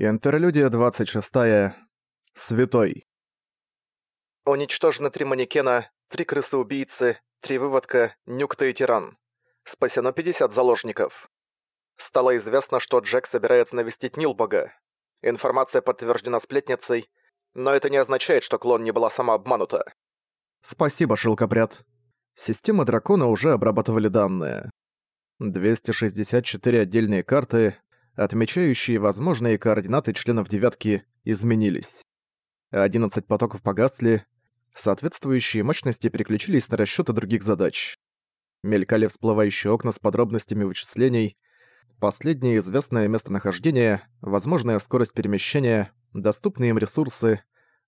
Интерлюдия 26. Святой. Уничтожены три манекена, три крысы-убийцы, три выводка, нюкта и тиран. Спасено 50 заложников. Стало известно, что Джек собирается навестить Нилбога. Информация подтверждена сплетницей, но это не означает, что клон не была сама обманута. Спасибо, шелкопряд. Системы дракона уже обрабатывали данные. 264 отдельные карты, отмечающие возможные координаты членов «девятки», изменились. 11 потоков погасли, соответствующие мощности переключились на расчёты других задач. Мелькали всплывающие окна с подробностями вычислений, последнее известное местонахождение, возможная скорость перемещения, доступные им ресурсы,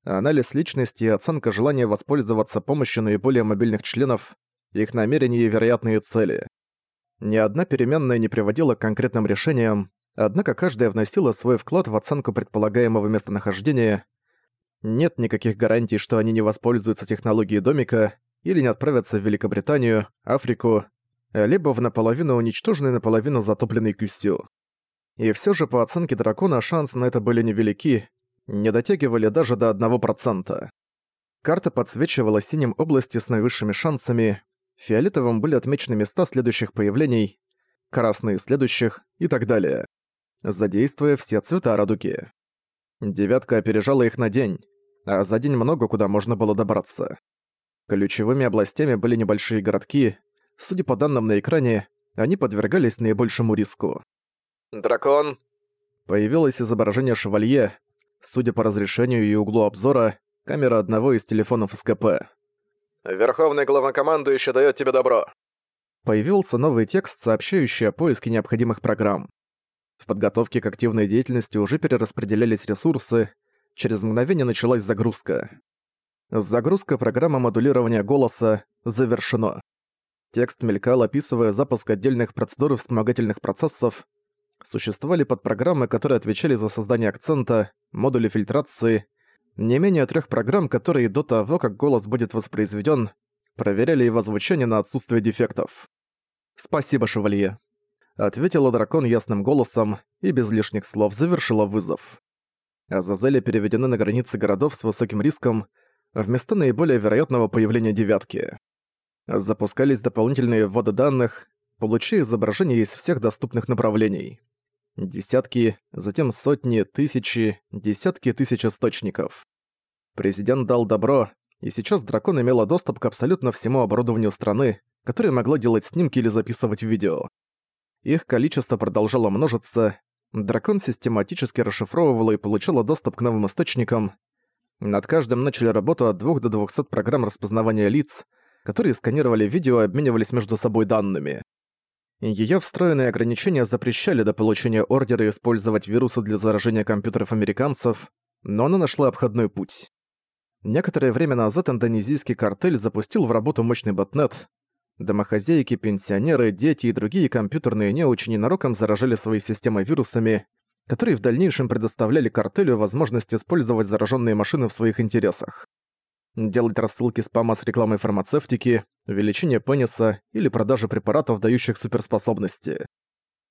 анализ личности и оценка желания воспользоваться помощью наиболее мобильных членов, их намерения и вероятные цели. Ни одна переменная не приводила к конкретным решениям, Однако каждая вносила свой вклад в оценку предполагаемого местонахождения. Нет никаких гарантий, что они не воспользуются технологией домика или не отправятся в Великобританию, Африку, либо в наполовину уничтоженный, наполовину затопленный Кюстю. И все же по оценке дракона шансы на это были невелики, не дотягивали даже до 1%. Карта подсвечивала синим области с наивысшими шансами, фиолетовым были отмечены места следующих появлений, красные следующих и так далее задействуя все цвета радуги. Девятка опережала их на день, а за день много куда можно было добраться. Ключевыми областями были небольшие городки, судя по данным на экране, они подвергались наибольшему риску. «Дракон!» Появилось изображение шевалье, судя по разрешению и углу обзора, камера одного из телефонов СКП. «Верховный главнокомандующий даёт тебе добро!» Появился новый текст, сообщающий о поиске необходимых программ. В подготовке к активной деятельности уже перераспределялись ресурсы, через мгновение началась загрузка. Загрузка программы модулирования голоса завершено. Текст мелькал, описывая запуск отдельных процедур вспомогательных процессов. Существовали подпрограммы, которые отвечали за создание акцента, модули фильтрации, не менее трех программ, которые до того, как голос будет воспроизведен, проверяли его звучание на отсутствие дефектов. Спасибо, шевалье ответила дракон ясным голосом и без лишних слов завершила вызов. Азазели переведены на границы городов с высоким риском в места наиболее вероятного появления девятки. Запускались дополнительные вводы данных, получая изображения из всех доступных направлений. Десятки, затем сотни, тысячи, десятки тысяч источников. Президент дал добро, и сейчас дракон имела доступ к абсолютно всему оборудованию страны, которое могло делать снимки или записывать видео. Их количество продолжало множиться, дракон систематически расшифровывал и получал доступ к новым источникам. Над каждым начали работу от 2 до 200 программ распознавания лиц, которые сканировали видео и обменивались между собой данными. Её встроенные ограничения запрещали до получения ордера использовать вирусы для заражения компьютеров американцев, но она нашла обходной путь. Некоторое время назад индонезийский картель запустил в работу мощный ботнет, Домохозяйки, пенсионеры, дети и другие компьютерные неучи ненароком заражали свои системы вирусами, которые в дальнейшем предоставляли картелю возможность использовать зараженные машины в своих интересах. Делать рассылки спама с рекламой фармацевтики, увеличение пениса или продажи препаратов, дающих суперспособности.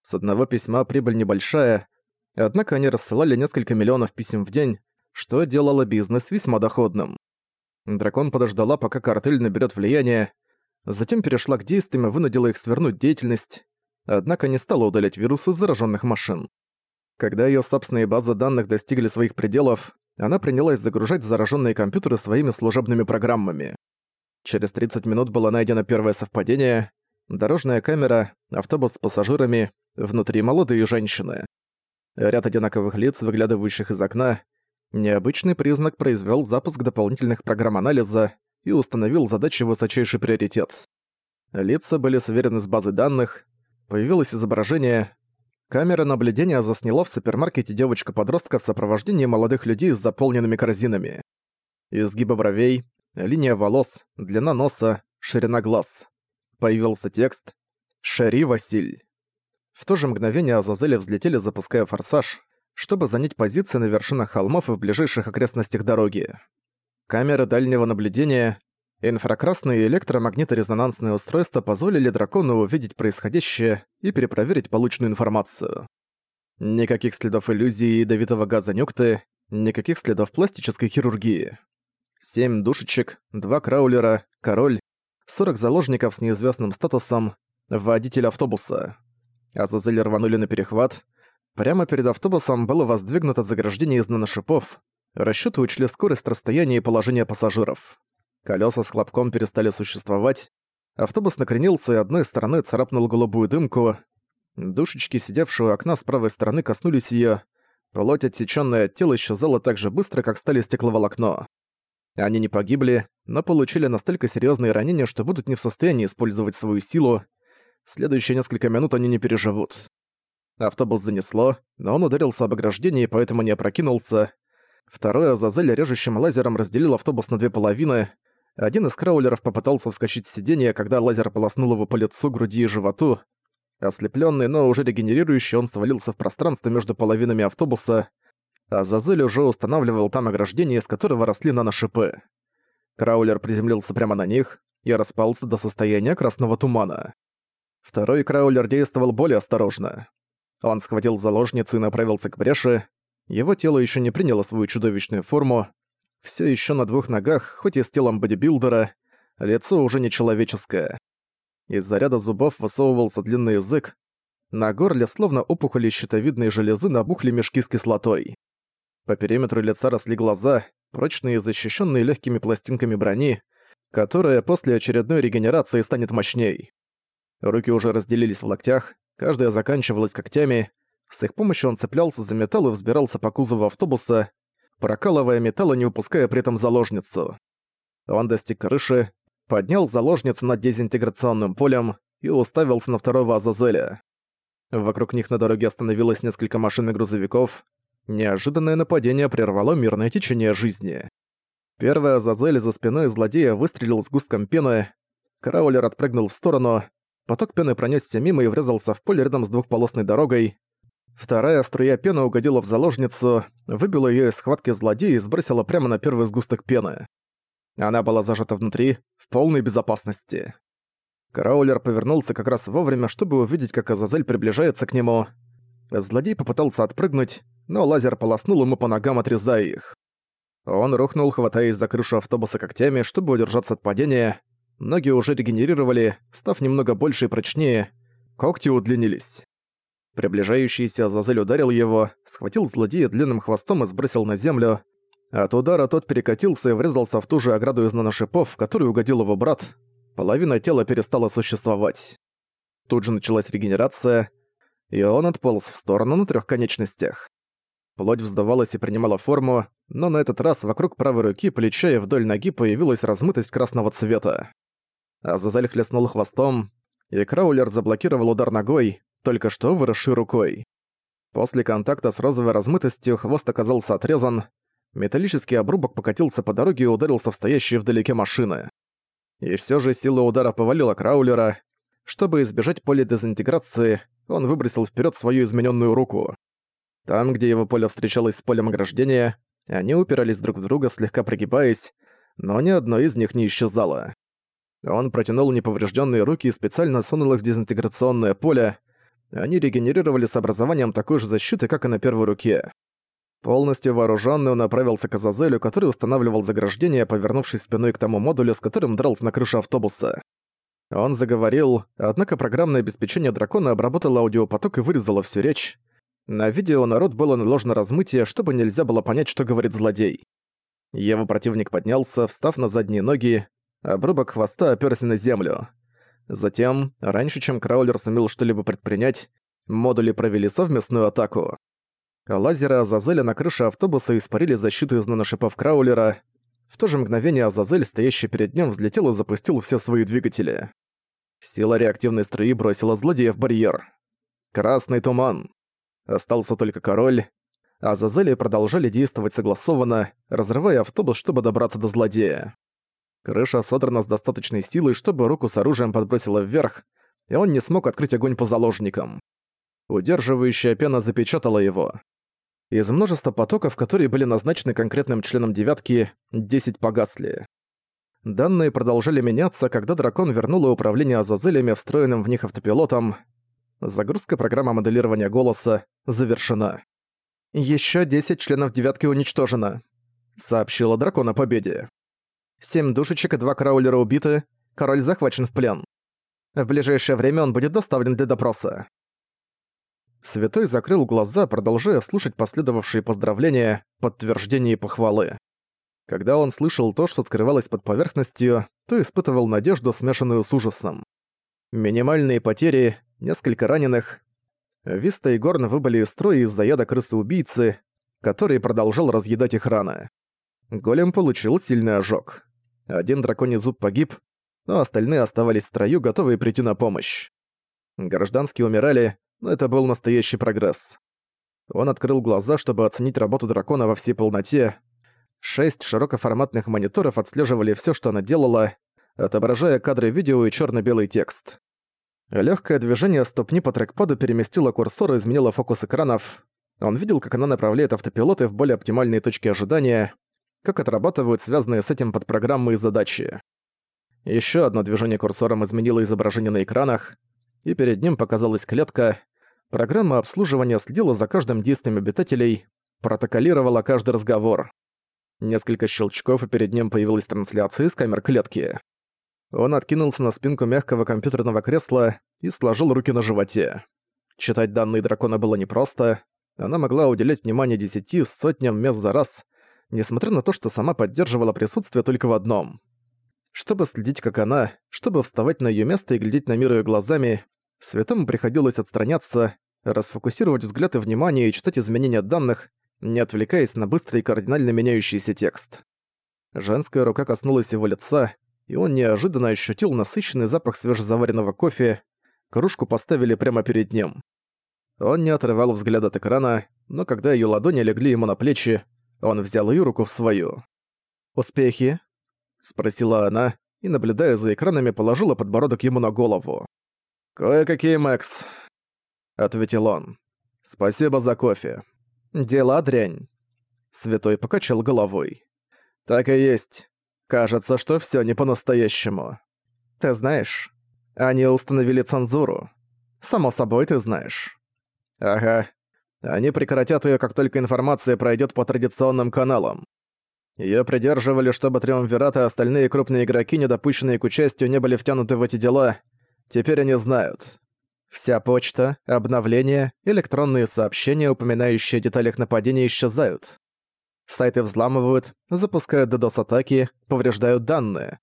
С одного письма прибыль небольшая, однако они рассылали несколько миллионов писем в день, что делало бизнес весьма доходным. Дракон подождала, пока картель наберет влияние, затем перешла к действиям и вынудила их свернуть деятельность, однако не стала удалять вирусы зараженных машин. Когда ее собственные базы данных достигли своих пределов, она принялась загружать зараженные компьютеры своими служебными программами. Через 30 минут было найдено первое совпадение. Дорожная камера, автобус с пассажирами, внутри молодые женщины. Ряд одинаковых лиц, выглядывающих из окна. Необычный признак произвел запуск дополнительных программ анализа, и установил задачи высочайший приоритет. Лица были сверены с базы данных, появилось изображение. Камера наблюдения засняла в супермаркете девочка-подростка в сопровождении молодых людей с заполненными корзинами. Изгибы бровей, линия волос, длина носа, ширина глаз. Появился текст «Шери Василь». В то же мгновение Азазели взлетели, запуская форсаж, чтобы занять позиции на вершинах холмов и в ближайших окрестностях дороги. Камеры дальнего наблюдения, инфракрасные и электромагниторезонансные устройства позволили дракону увидеть происходящее и перепроверить полученную информацию. Никаких следов иллюзии и ядовитого газа нюкты, никаких следов пластической хирургии. Семь душечек, два краулера, король, 40 заложников с неизвестным статусом, водитель автобуса. Азазель рванули на перехват. Прямо перед автобусом было воздвигнуто заграждение из наношипов. Расчёты учли скорость, расстояние и положение пассажиров. Колёса с хлопком перестали существовать. Автобус накренился и одной стороны царапнул голубую дымку. Душечки, сидевшие у окна с правой стороны, коснулись её. Плоть, отсечённая от тела, исчезала так же быстро, как стали стекловолокно. Они не погибли, но получили настолько серьезные ранения, что будут не в состоянии использовать свою силу. Следующие несколько минут они не переживут. Автобус занесло, но он ударился об ограждение и поэтому не опрокинулся. Второй Азазель режущим лазером разделил автобус на две половины. Один из краулеров попытался вскочить с сиденья, когда лазер полоснул его по лицу, груди и животу. Ослепленный, но уже регенерирующий, он свалился в пространство между половинами автобуса. Азазель уже устанавливал там ограждение, из которого росли наношипы. Краулер приземлился прямо на них и распался до состояния красного тумана. Второй краулер действовал более осторожно. Он схватил заложницу и направился к бреши. Его тело еще не приняло свою чудовищную форму. Все еще на двух ногах, хоть и с телом бодибилдера, лицо уже нечеловеческое. Из-за ряда зубов высовывался длинный язык. На горле, словно опухоли щитовидной железы, набухли мешки с кислотой. По периметру лица росли глаза, прочные и защищенные легкими пластинками брони, которая после очередной регенерации станет мощней. Руки уже разделились в локтях, каждая заканчивалась когтями. С их помощью он цеплялся за металл и взбирался по кузову автобуса, прокалывая металл не упуская при этом заложницу. Он достиг крыши, поднял заложницу над дезинтеграционным полем и уставился на второго Азазеля. Вокруг них на дороге остановилось несколько машин и грузовиков, Неожиданное нападение прервало мирное течение жизни. Первая Азазель за спиной злодея выстрелил с густком пены. Краулер отпрыгнул в сторону. Поток пены пронесся мимо и врезался в поле рядом с двухполосной дорогой. Вторая струя пены угодила в заложницу, выбила ее из схватки злодея и сбросила прямо на первый сгусток пены. Она была зажата внутри, в полной безопасности. Краулер повернулся как раз вовремя, чтобы увидеть, как Азазель приближается к нему. Злодей попытался отпрыгнуть, но лазер полоснул ему по ногам, отрезая их. Он рухнул, хватаясь за крышу автобуса когтями, чтобы удержаться от падения. Ноги уже регенерировали, став немного больше и прочнее. Когти удлинились. Приближающийся Азазель ударил его, схватил злодея длинным хвостом и сбросил на землю. От удара тот перекатился и врезался в ту же ограду из наношипов, в которую угодил его брат. Половина тела перестала существовать. Тут же началась регенерация, и он отполз в сторону на трех конечностях. Плоть вздавалась и принимала форму, но на этот раз вокруг правой руки, плеча и вдоль ноги появилась размытость красного цвета. Азазель хлестнул хвостом, и Краулер заблокировал удар ногой, только что выросшей рукой. После контакта с розовой размытостью хвост оказался отрезан, металлический обрубок покатился по дороге и ударился в стоящие вдалеке машины. И все же сила удара повалила Краулера. Чтобы избежать полидезинтеграции, он выбросил вперед свою измененную руку. Там, где его поле встречалось с полем ограждения, они упирались друг в друга, слегка прогибаясь, но ни одно из них не исчезало. Он протянул неповрежденные руки и специально сунул их в дезинтеграционное поле. Они регенерировали с образованием такой же защиты, как и на первой руке. Полностью вооруженный он направился к Азазелю, который устанавливал заграждение, повернувшись спиной к тому модулю, с которым дрался на крыше автобуса. Он заговорил, однако программное обеспечение дракона обработало аудиопоток и вырезало всю речь. На видео народ было наложено размытие, чтобы нельзя было понять, что говорит злодей. Его противник поднялся, встав на задние ноги, обрубок хвоста оперся на землю. Затем, раньше чем Краулер сумел что-либо предпринять, модули провели совместную атаку. Лазеры Азазеля на крыше автобуса испарили защиту из наношипов Краулера. В то же мгновение Азазель, стоящий перед ним, взлетел и запустил все свои двигатели. Сила реактивной струи бросила злодея в барьер. Красный туман. Остался только король. А Зазели продолжали действовать согласованно, разрывая автобус, чтобы добраться до злодея. Крыша содрана с достаточной силой, чтобы руку с оружием подбросила вверх, и он не смог открыть огонь по заложникам. Удерживающая пена запечатала его. Из множества потоков, которые были назначены конкретным членом девятки, 10 погасли. Данные продолжали меняться, когда дракон вернул управление Азазелями, встроенным в них автопилотом, Загрузка программы моделирования голоса завершена. Еще 10 членов девятки уничтожено», — сообщила дракон о победе. «Семь душечек и два краулера убиты, король захвачен в плен. В ближайшее время он будет доставлен для допроса». Святой закрыл глаза, продолжая слушать последовавшие поздравления, подтверждения и похвалы. Когда он слышал то, что скрывалось под поверхностью, то испытывал надежду, смешанную с ужасом. Минимальные потери, несколько раненых. Виста и Горн выбыли из строя из-за яда крысы-убийцы, который продолжал разъедать их раны. Голем получил сильный ожог. Один драконий зуб погиб, но остальные оставались в строю, готовые прийти на помощь. Гражданские умирали, но это был настоящий прогресс. Он открыл глаза, чтобы оценить работу дракона во всей полноте. Шесть широкоформатных мониторов отслеживали все, что она делала, отображая кадры видео и черно белый текст. Легкое движение ступни по трекпаду переместило курсор и изменило фокус экранов. Он видел, как она направляет автопилоты в более оптимальные точки ожидания, как отрабатывают связанные с этим подпрограммы и задачи. Еще одно движение курсором изменило изображение на экранах, и перед ним показалась клетка. Программа обслуживания следила за каждым действием обитателей, протоколировала каждый разговор. Несколько щелчков, и перед ним появилась трансляция из камер клетки. Он откинулся на спинку мягкого компьютерного кресла и сложил руки на животе. Читать данные дракона было непросто. Она могла уделять внимание десяти, сотням мест за раз, несмотря на то, что сама поддерживала присутствие только в одном. Чтобы следить, как она, чтобы вставать на её место и глядеть на мир её глазами, Святому приходилось отстраняться, расфокусировать взгляд и внимание и читать изменения данных, не отвлекаясь на быстрый и кардинально меняющийся текст. Женская рука коснулась его лица, и он неожиданно ощутил насыщенный запах свежезаваренного кофе. Кружку поставили прямо перед ним. Он не отрывал взгляд от экрана, но когда её ладони легли ему на плечи, он взял её руку в свою. «Успехи?» — спросила она, и, наблюдая за экранами, положила подбородок ему на голову. «Кое-какие, Мэкс», — ответил он. «Спасибо за кофе. Дела дрянь». Святой покачал головой. «Так и есть. Кажется, что всё не по-настоящему. Ты знаешь, они установили цензуру. Само собой, ты знаешь». «Ага. Они прекратят её, как только информация пройдёт по традиционным каналам. Её придерживали, чтобы Триумвират и остальные крупные игроки, недопущенные к участию, не были втянуты в эти дела, Теперь они знают. Вся почта, обновления, электронные сообщения, упоминающие о деталях нападения, исчезают. Сайты взламывают, запускают DDoS-атаки, повреждают данные.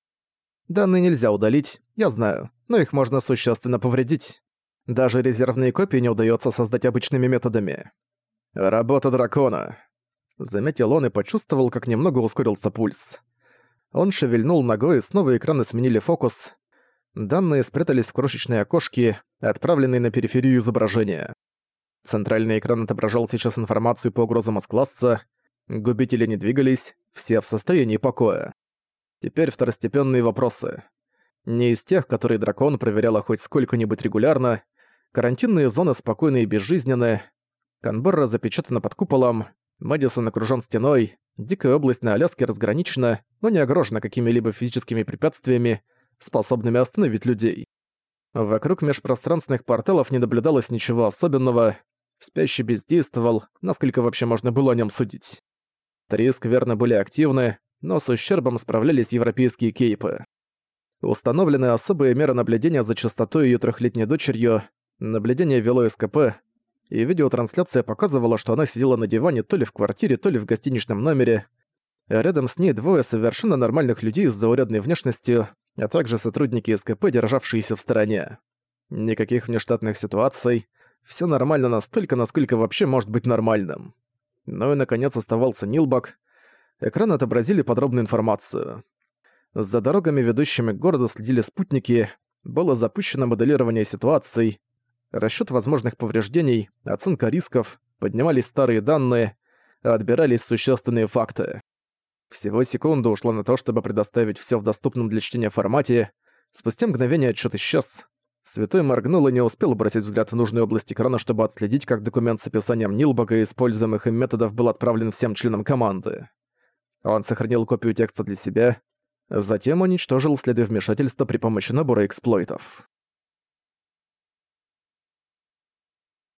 Данные нельзя удалить, я знаю, но их можно существенно повредить. Даже резервные копии не удается создать обычными методами. «Работа дракона», — заметил он и почувствовал, как немного ускорился пульс. Он шевельнул ногой, и снова экраны сменили фокус, Данные спрятались в крошечные окошки, отправленные на периферию изображения. Центральный экран отображал сейчас информацию по угрозам С-класса, губители не двигались, все в состоянии покоя. Теперь второстепенные вопросы. Не из тех, которые дракон проверяла хоть сколько-нибудь регулярно, карантинные зоны спокойны и безжизненны, Канберра запечатана под куполом, Мэдисон окружён стеной, Дикая область на Аляске разграничена, но не огорожена какими-либо физическими препятствиями, способными остановить людей. Вокруг межпространственных порталов не наблюдалось ничего особенного, спящий бездействовал, насколько вообще можно было о нем судить. Три скверны были активны, но с ущербом справлялись европейские кейпы. Установлены особые меры наблюдения за частотой ее трехлетней дочерью, наблюдение вело СКП, и видеотрансляция показывала, что она сидела на диване то ли в квартире, то ли в гостиничном номере. Рядом с ней двое совершенно нормальных людей с заурядной внешностью, а также сотрудники СКП, державшиеся в стороне. Никаких внештатных ситуаций, все нормально настолько, насколько вообще может быть нормальным. Ну и наконец оставался Нилбак. Экран отобразили подробную информацию. За дорогами, ведущими к городу, следили спутники, было запущено моделирование ситуаций, расчет возможных повреждений, оценка рисков, поднимались старые данные, отбирались существенные факты. Всего секунда ушло на то, чтобы предоставить все в доступном для чтения формате. Спустя мгновение отчет исчез. Святой моргнул и не успел бросить взгляд в нужную область экрана, чтобы отследить, как документ с описанием Нилбога и используемых им методов был отправлен всем членам команды. Он сохранил копию текста для себя, затем уничтожил следы вмешательства при помощи набора эксплойтов.